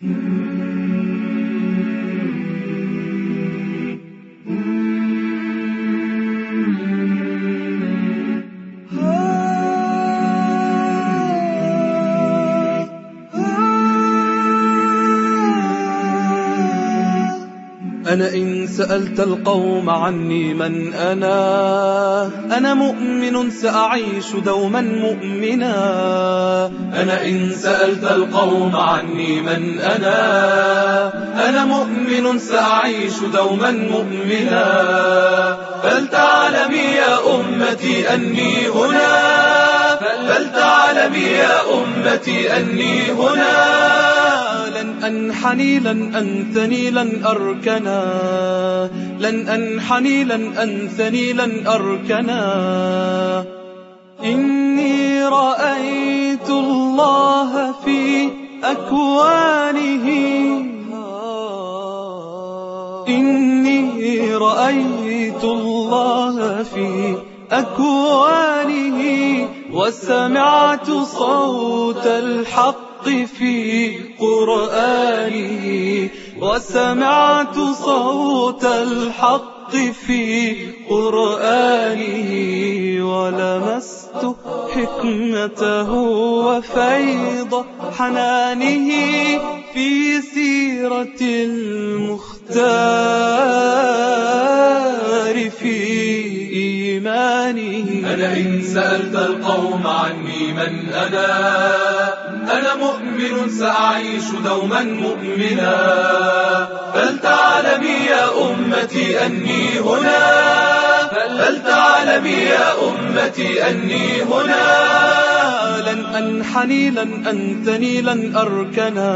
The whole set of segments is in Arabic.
أنا إن سألت القوم عني من أنا. أنا مؤمن سأعيش دوما مؤمنا. أنا إن سألت القوم عني من أنا. أنا مؤمن سأعيش دوما مؤمنا. فلتعلمي يا أمتي أني هنا. فلتعلمي يا أمتي أني هنا. أنحني لن أنثني لن أركنا. لن أنحني لن أنثني لن أركنا. إني رأيت الله في أكوانه. إني رأيت الله في أكوانه. وسمعت صوت الحق. في قرآنه وسمعت صوت الحق في قرآنه ولمست حكمته وفيض حنانه في سيرة المختار في إيمانه أنا إن سألت القوم عني من أنا أنا مؤمن سأعيش دوما مؤمنا. فلتعلمي يا أمتي أني هنا. فلتعلمي يا أمتي أني هنا. لن أنحني لن أنثني لن أركنا.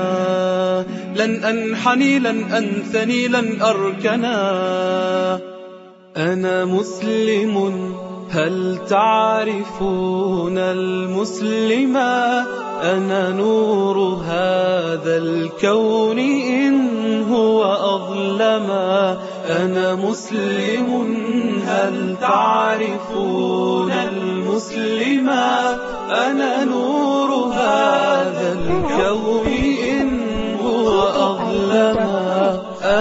لن أنحني لن أنثني لن أركنا. أنا مسلم هل تعرفون المسلما أنا نور هذا الكون إن هو أظلما أنا مسلم هل تعرفون المسلما أنا نور هذا الكون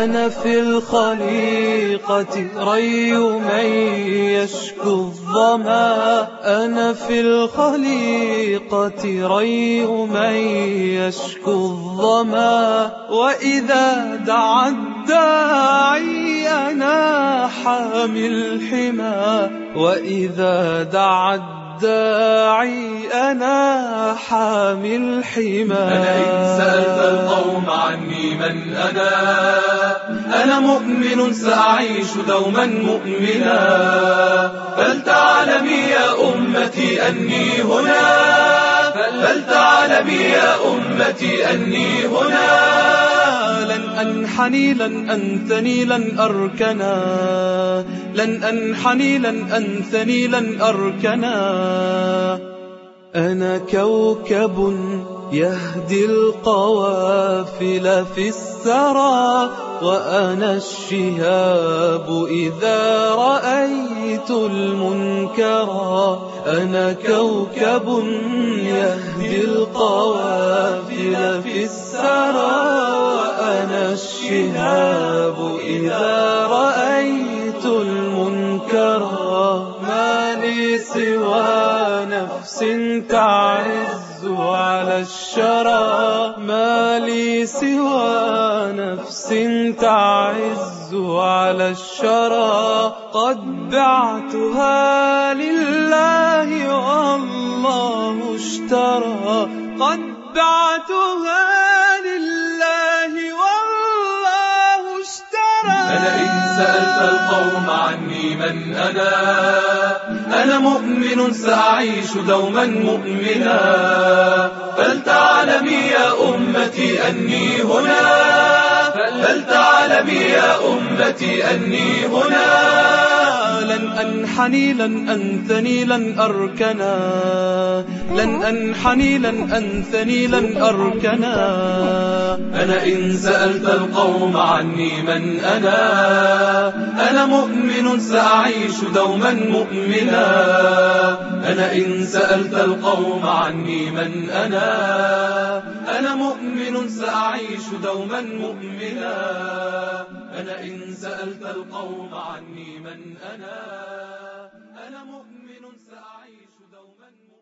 أنا في الخليقة ري من يشكو الظما أنا في الخليقة ري من يشكو الظما وإذا دعا الداعي أنا حامي الحمى وإذا دعا الداعي أنا حامي الحمى أنا إن سألت القوم عني من أنا أنا مؤمن سأعيش دوما مؤمنا. فلتعلمي يا أمتي أني هنا. فلتعلمي يا أمتي أني هنا. لن أنحني لن أنثني لن أركنا. لن أنحني لن أنثني لن أركنا. أنا كوكب يهدي القوافل في السرى وأنا الشهاب إذا رأيت المنكرا أنا كوكب يهدي القوافل في السرى وأنا الشهاب إذا رأيت الشرى ما لي سوى نفس تعز على الشرى. قد بعتها لله والله اشترى. قد بعتها لله والله اشترى. إن سألت القوم عني من أنا أنا مؤمن سأعيش دوما مؤمنا. أني هنا فلتعلمي يا أمتي أني هنا. لن أنحني لن أنثني لن أركنا. لن أنحني لن أنثني لن أركنا. أنا إن سألت القوم عني من أنا. أنا مؤمن سأعيش دوما مؤمنا. أنا إن سألت القوم عني من أنا. أنا مؤمن سأعيش دوما مؤمنا. فلئن سألت القوم عني من أنا أنا مؤمن سأعيش دوما مؤمن